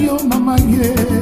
yo mama ye yeah.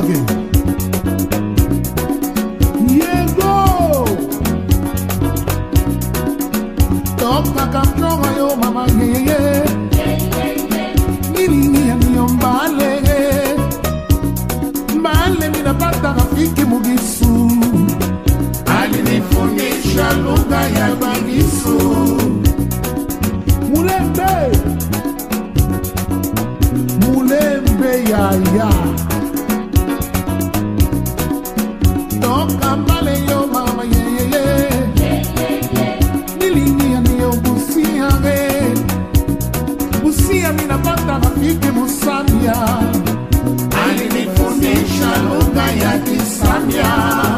Verde. Mike Musambia alinifundisha lugha ya Kisambia.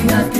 Mariana.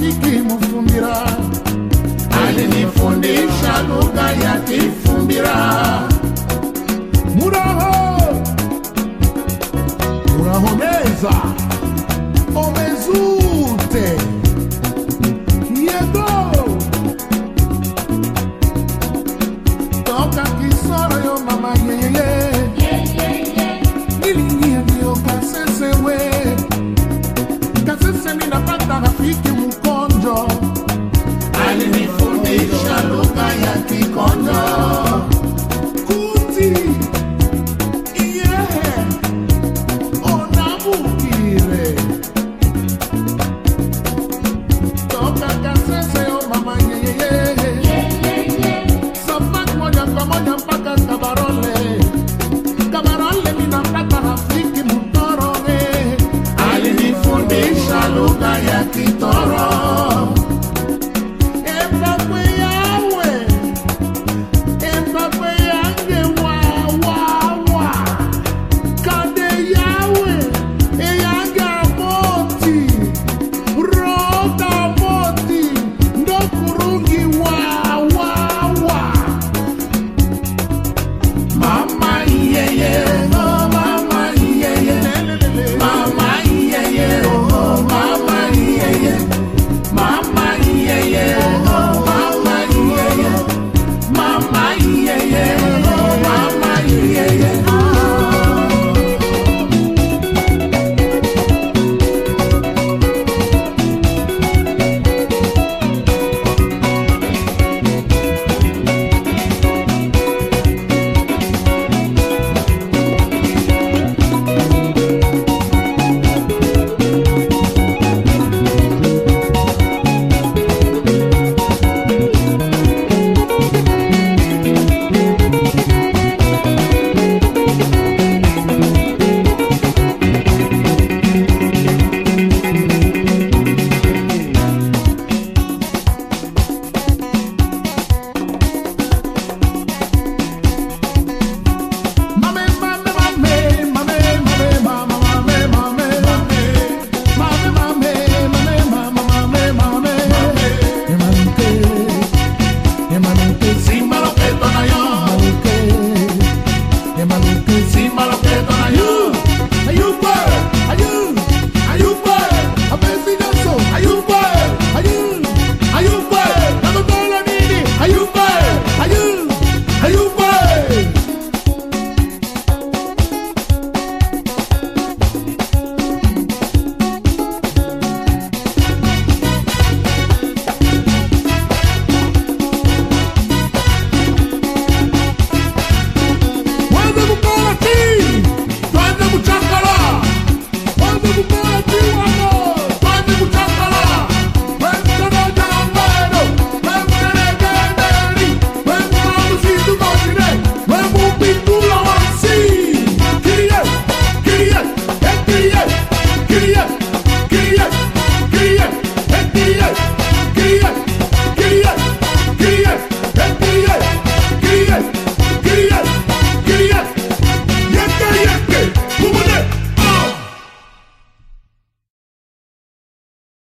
nikimufumbira alinifundisha lugha ya kifumbira muraho muraho urahoneza omezute yego toka kisoro yo mama yeyeye niliingia ndio kasesewe kasese minapata rafiki deja loka ya kikondo